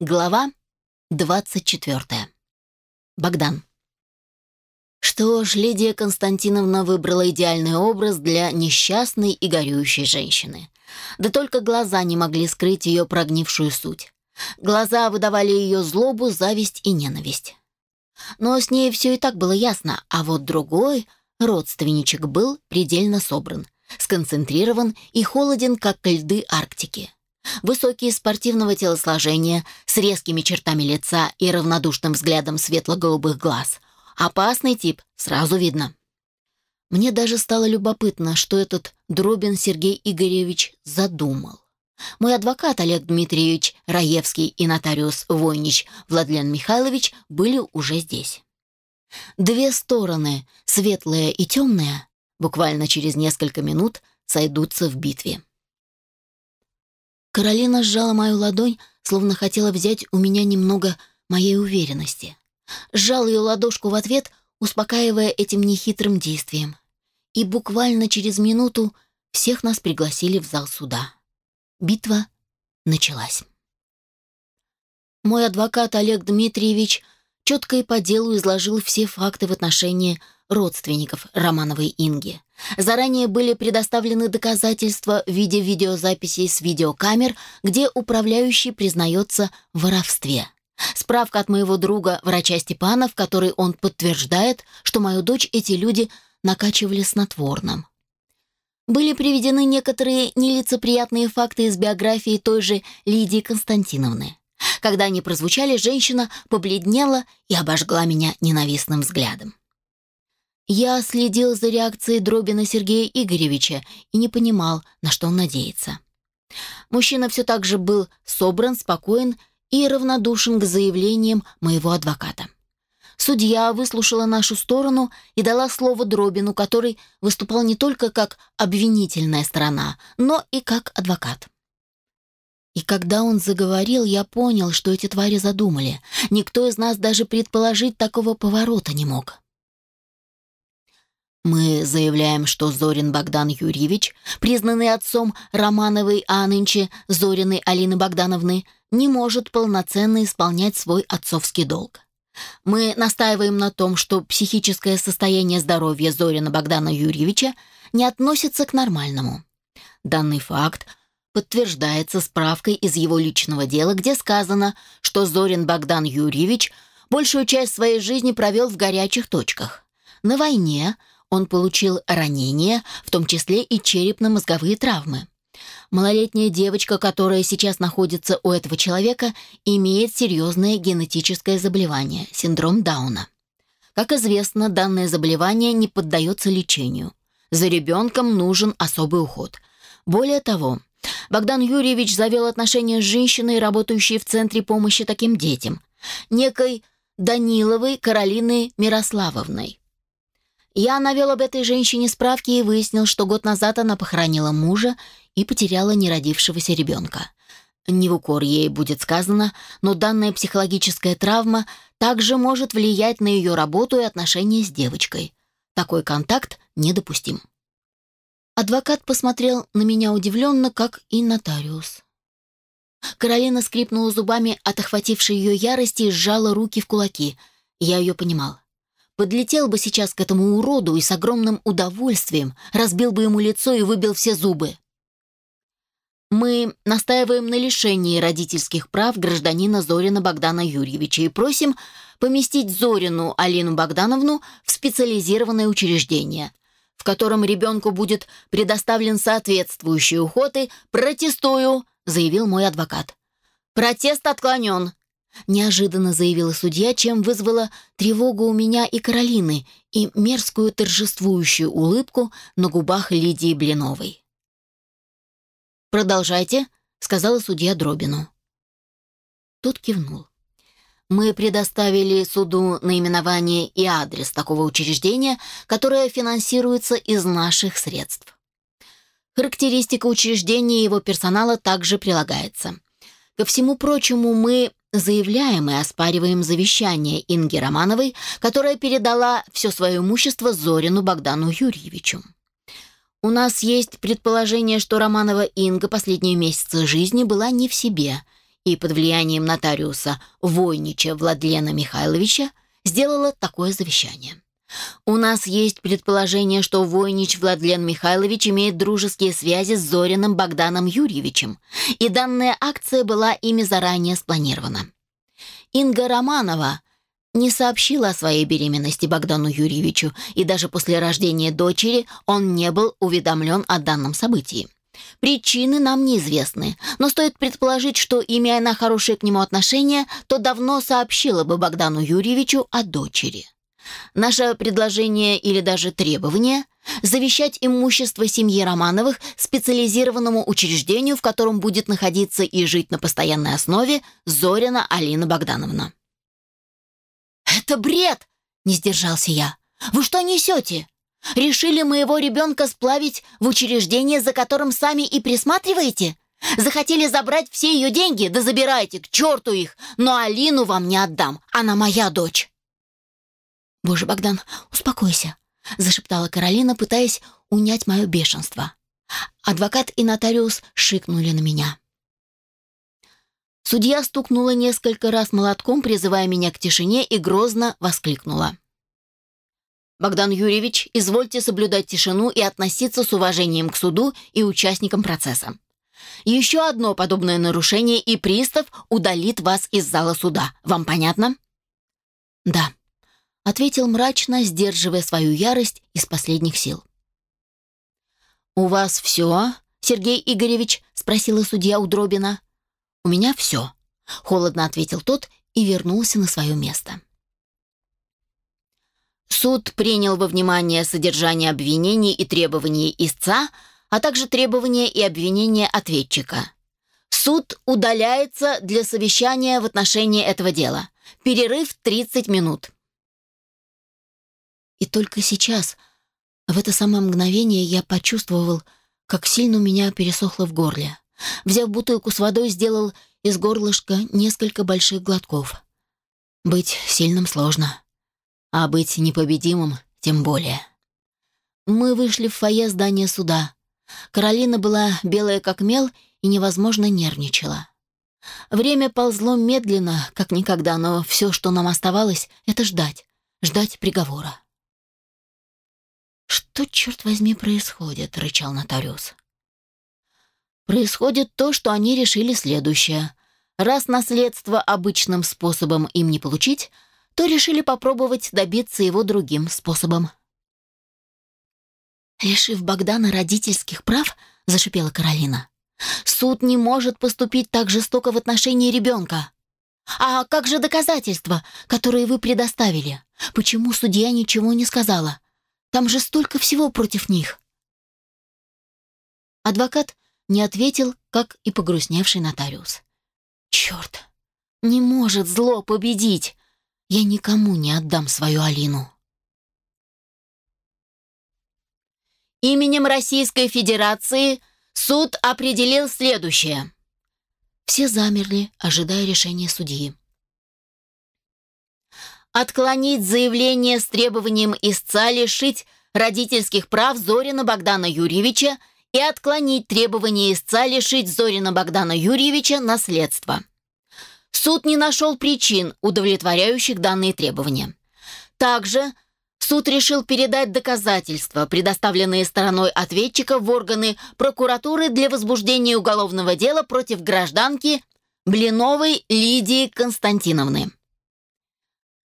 Глава 24. Богдан. Что ж, Лидия Константиновна выбрала идеальный образ для несчастной и горюющей женщины. Да только глаза не могли скрыть ее прогнившую суть. Глаза выдавали ее злобу, зависть и ненависть. Но с ней все и так было ясно, а вот другой родственничек был предельно собран, сконцентрирован и холоден, как льды Арктики. Высокий, спортивного телосложения, с резкими чертами лица и равнодушным взглядом светло-голубых глаз. Опасный тип, сразу видно. Мне даже стало любопытно, что этот Дробин Сергей Игоревич задумал. Мой адвокат Олег Дмитриевич Раевский и нотариус Войнич Владлен Михайлович были уже здесь. Две стороны, светлая и темная, буквально через несколько минут сойдутся в битве. Каролина сжала мою ладонь, словно хотела взять у меня немного моей уверенности. Сжал ее ладошку в ответ, успокаивая этим нехитрым действием. И буквально через минуту всех нас пригласили в зал суда. Битва началась. Мой адвокат Олег Дмитриевич четко и по делу изложил все факты в отношении родственников Романовой Инги. Заранее были предоставлены доказательства в виде видеозаписей с видеокамер, где управляющий признается в воровстве. Справка от моего друга, врача Степана, в которой он подтверждает, что мою дочь эти люди накачивали снотворным. Были приведены некоторые нелицеприятные факты из биографии той же Лидии Константиновны. Когда они прозвучали, женщина побледнела и обожгла меня ненавистным взглядом. Я следил за реакцией Дробина Сергея Игоревича и не понимал, на что он надеется. Мужчина все так же был собран, спокоен и равнодушен к заявлениям моего адвоката. Судья выслушала нашу сторону и дала слово Дробину, который выступал не только как обвинительная сторона, но и как адвокат. И когда он заговорил, я понял, что эти твари задумали. Никто из нас даже предположить такого поворота не мог. Мы заявляем, что Зорин Богдан Юрьевич, признанный отцом Романовой, а нынче Зориной Алины Богдановны, не может полноценно исполнять свой отцовский долг. Мы настаиваем на том, что психическое состояние здоровья Зорина Богдана Юрьевича не относится к нормальному. Данный факт подтверждается справкой из его личного дела, где сказано, что Зорин Богдан Юрьевич большую часть своей жизни провел в горячих точках. На войне он получил ранения, в том числе и черепно-мозговые травмы. Малолетняя девочка, которая сейчас находится у этого человека, имеет серьезное генетическое заболевание – синдром Дауна. Как известно, данное заболевание не поддается лечению. За ребенком нужен особый уход. Более того, Богдан Юрьевич завел отношения с женщиной, работающей в Центре помощи таким детям, некой Даниловой Каролиной Мирославовной. Я навел об этой женщине справки и выяснил, что год назад она похоронила мужа и потеряла неродившегося ребенка. Не в укор ей будет сказано, но данная психологическая травма также может влиять на ее работу и отношения с девочкой. Такой контакт недопустим. Адвокат посмотрел на меня удивленно, как и нотариус. Каролина скрипнула зубами от охватившей ее ярости и сжала руки в кулаки. Я ее понимал. Подлетел бы сейчас к этому уроду и с огромным удовольствием разбил бы ему лицо и выбил все зубы. Мы настаиваем на лишении родительских прав гражданина Зорина Богдана Юрьевича и просим поместить Зорину Алину Богдановну в специализированное учреждение, в котором ребенку будет предоставлен соответствующий уход и «протестую», заявил мой адвокат. «Протест отклонен», неожиданно заявила судья, чем вызвала тревогу у меня и Каролины и мерзкую торжествующую улыбку на губах Лидии Блиновой. «Продолжайте», — сказала судья Дробину. Тот кивнул. Мы предоставили суду наименование и адрес такого учреждения, которое финансируется из наших средств. Характеристика учреждения и его персонала также прилагается. Ко всему прочему, мы Заявляем и оспариваем завещание Инги Романовой, которая передала все свое имущество Зорину Богдану Юрьевичу. У нас есть предположение, что Романова Инга последние месяцы жизни была не в себе, и под влиянием нотариуса Войнича Владлена Михайловича сделала такое завещание. У нас есть предположение, что Войнич Владлен Михайлович имеет дружеские связи с Зориным Богданом Юрьевичем, и данная акция была ими заранее спланирована. Инга Романова не сообщила о своей беременности Богдану Юрьевичу, и даже после рождения дочери он не был уведомлен о данном событии. Причины нам неизвестны, но стоит предположить, что, имея она хорошее к нему отношение, то давно сообщила бы Богдану Юрьевичу о дочери. Наше предложение или даже требование – завещать имущество семьи Романовых специализированному учреждению, в котором будет находиться и жить на постоянной основе Зорина Алина Богдановна. «Это бред!» — не сдержался я. «Вы что несете? Решили моего ребенка сплавить в учреждение, за которым сами и присматриваете? Захотели забрать все ее деньги? Да забирайте, к черту их! Но Алину вам не отдам, она моя дочь!» «Боже, Богдан, успокойся», — зашептала Каролина, пытаясь унять мое бешенство. Адвокат и нотариус шикнули на меня. Судья стукнула несколько раз молотком, призывая меня к тишине, и грозно воскликнула. «Богдан Юрьевич, извольте соблюдать тишину и относиться с уважением к суду и участникам процесса. Еще одно подобное нарушение, и пристав удалит вас из зала суда. Вам понятно?» «Да», — ответил мрачно, сдерживая свою ярость из последних сил. «У вас все, Сергей Игоревич?» — спросила судья у Дробина. «У меня все», — холодно ответил тот и вернулся на свое место. Суд принял во внимание содержание обвинений и требований истца, а также требования и обвинения ответчика. Суд удаляется для совещания в отношении этого дела. Перерыв 30 минут. И только сейчас, в это самое мгновение, я почувствовал, как сильно у меня пересохло в горле. Взяв бутылку с водой, сделал из горлышка несколько больших глотков. Быть сильным сложно, а быть непобедимым тем более. Мы вышли в фойе здания суда. Каролина была белая как мел и невозможно нервничала. Время ползло медленно, как никогда, но все, что нам оставалось, это ждать, ждать приговора. «Что, черт возьми, происходит?» — рычал нотариус. Происходит то, что они решили следующее. Раз наследство обычным способом им не получить, то решили попробовать добиться его другим способом. «Лишив Богдана родительских прав?» — зашипела Каролина. «Суд не может поступить так жестоко в отношении ребенка. А как же доказательства, которые вы предоставили? Почему судья ничего не сказала? Там же столько всего против них». Адвокат не ответил, как и погрустневший нотариус. «Черт! Не может зло победить! Я никому не отдам свою Алину!» Именем Российской Федерации суд определил следующее. Все замерли, ожидая решения судьи. Отклонить заявление с требованием истца лишить родительских прав Зорина Богдана Юрьевича и отклонить требования истца лишить Зорина Богдана Юрьевича наследства. Суд не нашел причин, удовлетворяющих данные требования. Также суд решил передать доказательства, предоставленные стороной ответчика в органы прокуратуры для возбуждения уголовного дела против гражданки Блиновой Лидии Константиновны.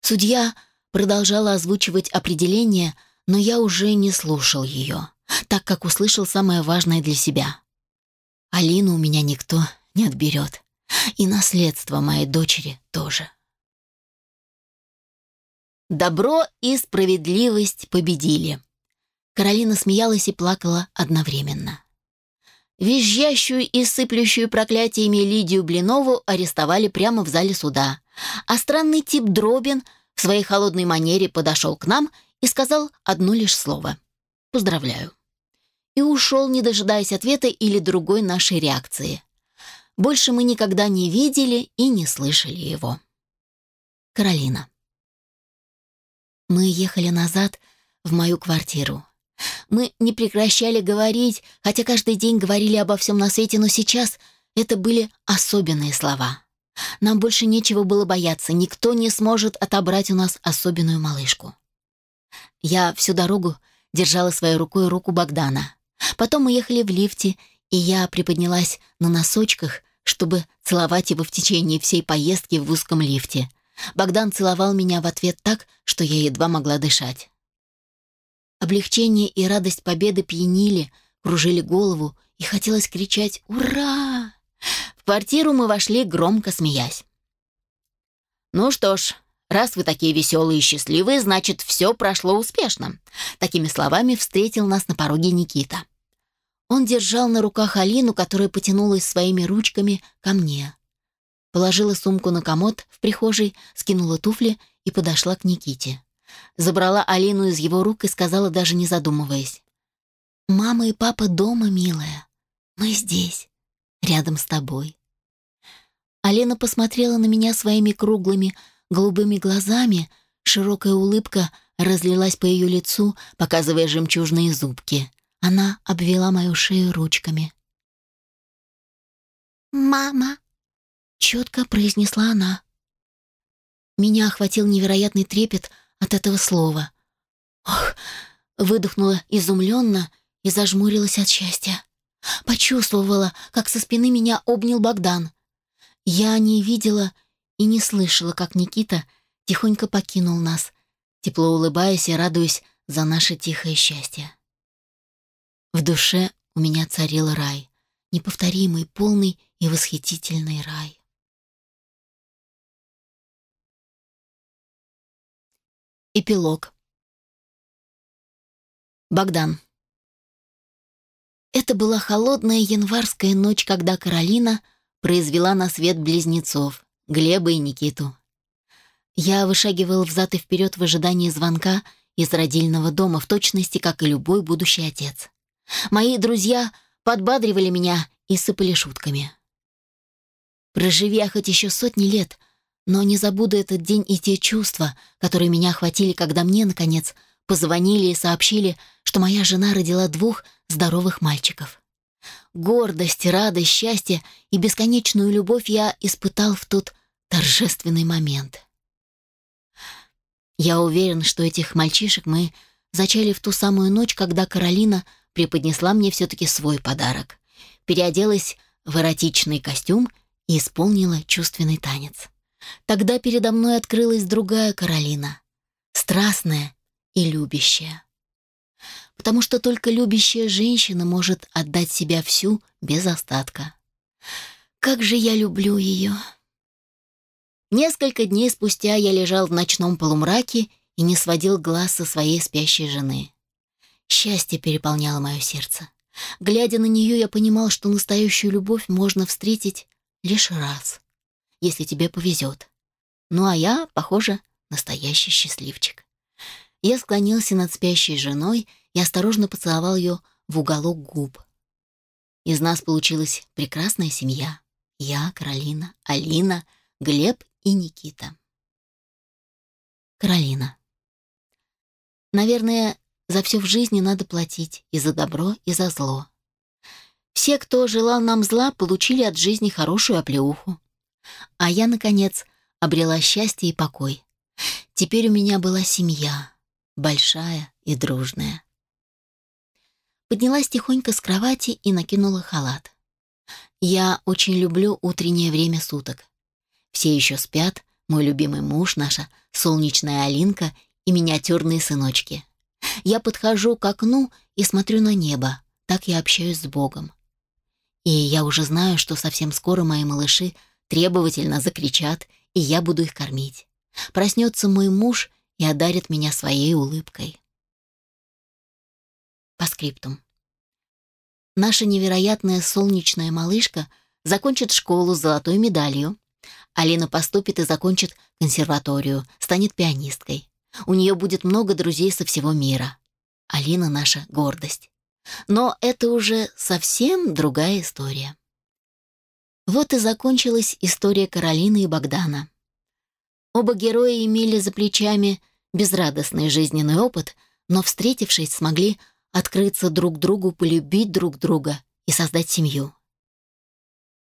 Судья продолжала озвучивать определение, но я уже не слушал ее так как услышал самое важное для себя. Алину у меня никто не отберет. И наследство моей дочери тоже. Добро и справедливость победили. Каролина смеялась и плакала одновременно. Визжащую и сыплющую проклятиями Лидию Блинову арестовали прямо в зале суда, а странный тип Дробин в своей холодной манере подошел к нам и сказал одно лишь слово «Поздравляю» и ушел, не дожидаясь ответа или другой нашей реакции. Больше мы никогда не видели и не слышали его. Каролина. Мы ехали назад в мою квартиру. Мы не прекращали говорить, хотя каждый день говорили обо всем на свете, но сейчас это были особенные слова. Нам больше нечего было бояться, никто не сможет отобрать у нас особенную малышку. Я всю дорогу держала своей рукой руку Богдана. Потом мы ехали в лифте, и я приподнялась на носочках, чтобы целовать его в течение всей поездки в узком лифте. Богдан целовал меня в ответ так, что я едва могла дышать. Облегчение и радость победы пьянили, кружили голову, и хотелось кричать «Ура!». Квартиру мы вошли, громко смеясь. «Ну что ж, раз вы такие веселые и счастливые, значит, все прошло успешно». Такими словами встретил нас на пороге Никита. Он держал на руках Алину, которая потянулась своими ручками ко мне. Положила сумку на комод в прихожей, скинула туфли и подошла к Никите. Забрала Алину из его рук и сказала, даже не задумываясь. «Мама и папа дома, милая. Мы здесь, рядом с тобой». Алина посмотрела на меня своими круглыми голубыми глазами, широкая улыбка разлилась по ее лицу, показывая жемчужные зубки. Она обвела мою шею ручками. «Мама!» — четко произнесла она. Меня охватил невероятный трепет от этого слова. Ох, выдохнула изумленно и зажмурилась от счастья. Почувствовала, как со спины меня обнял Богдан. Я не видела и не слышала, как Никита тихонько покинул нас, тепло улыбаясь и радуясь за наше тихое счастье. В душе у меня царил рай, неповторимый, полный и восхитительный рай. Эпилог. Богдан. Это была холодная январская ночь, когда Каролина произвела на свет близнецов, Глеба и Никиту. Я вышагивал взад и вперед в ожидании звонка из родильного дома, в точности, как и любой будущий отец. Мои друзья подбадривали меня и сыпали шутками. Проживи я хоть еще сотни лет, но не забуду этот день и те чувства, которые меня охватили, когда мне, наконец, позвонили и сообщили, что моя жена родила двух здоровых мальчиков. Гордость, радость, счастье и бесконечную любовь я испытал в тот торжественный момент. Я уверен, что этих мальчишек мы зачали в ту самую ночь, когда Каролина преподнесла мне все-таки свой подарок. Переоделась в эротичный костюм и исполнила чувственный танец. Тогда передо мной открылась другая Каролина, страстная и любящая. Потому что только любящая женщина может отдать себя всю без остатка. Как же я люблю ее! Несколько дней спустя я лежал в ночном полумраке и не сводил глаз со своей спящей жены. Счастье переполняло мое сердце. Глядя на нее, я понимал, что настоящую любовь можно встретить лишь раз, если тебе повезет. Ну а я, похоже, настоящий счастливчик. Я склонился над спящей женой и осторожно поцеловал ее в уголок губ. Из нас получилась прекрасная семья. Я, Каролина, Алина, Глеб и Никита. Каролина. Наверное, за все в жизни надо платить и за добро, и за зло. Все, кто желал нам зла, получили от жизни хорошую оплеуху. А я, наконец, обрела счастье и покой. Теперь у меня была семья, большая и дружная. Поднялась тихонько с кровати и накинула халат. Я очень люблю утреннее время суток. Все еще спят, мой любимый муж, наша солнечная Алинка и миниатюрные сыночки. Я подхожу к окну и смотрю на небо. Так я общаюсь с Богом. И я уже знаю, что совсем скоро мои малыши требовательно закричат, и я буду их кормить. Проснется мой муж и одарит меня своей улыбкой. По скриптум. Наша невероятная солнечная малышка закончит школу с золотой медалью. Алина поступит и закончит консерваторию, станет пианисткой. У нее будет много друзей со всего мира. Алина наша гордость. Но это уже совсем другая история. Вот и закончилась история Каролины и Богдана. Оба героя имели за плечами безрадостный жизненный опыт, но, встретившись, смогли открыться друг другу, полюбить друг друга и создать семью.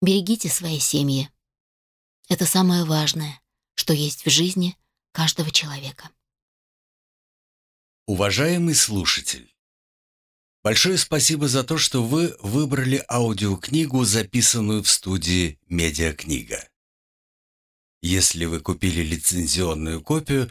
Берегите свои семьи. Это самое важное, что есть в жизни каждого человека. Уважаемый слушатель, большое спасибо за то, что вы выбрали аудиокнигу, записанную в студии «Медиакнига». Если вы купили лицензионную копию,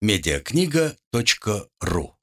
медиакнига.ру